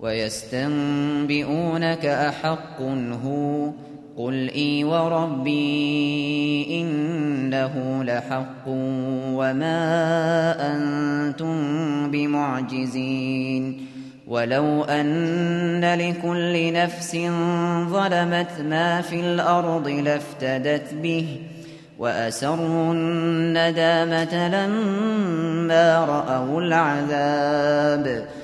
ويستنبئونك أحق هو قل إي وربي إنه لحق وما أنتم بمعجزين ولو أن لكل نفس ظلمت ما في الأرض لافتدت به وأسروا الندامة لما رأوا العذاب وَأَسَرُّوا النَّدَامَةَ لَمَّا رَأَوُا الْعَذَابَ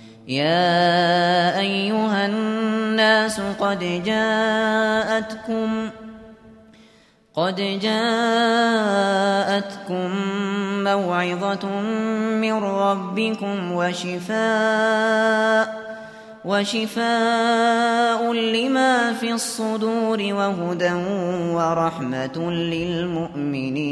يا أيها الناس قد جاءتكم قد جاءتكم موعظة من ربكم وشفاء وشفاء لما في الصدور وهدى ورحمة للمؤمنين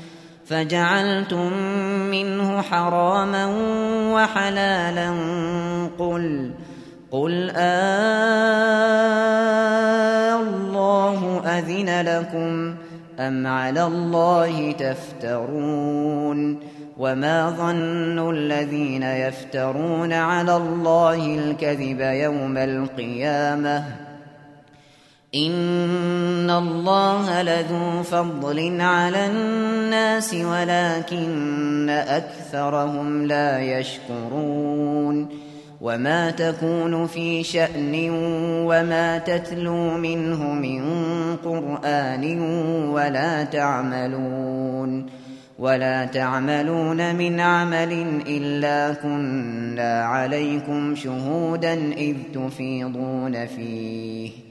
فجعلتم منه حراما وحلالا قل قل آلله أذن لكم أم على الله تفترون وما ظن الذين يفترون على الله الكذب يوم القيامة ان الله لذو فضل على الناس ولكن اكثرهم لا يشكرون وما تكون في شأن وما تتلو منه من قرآن ولا تعملون ولا تعملون من عمل إلا كنا عليكم شهودا إذ تفيضون فيه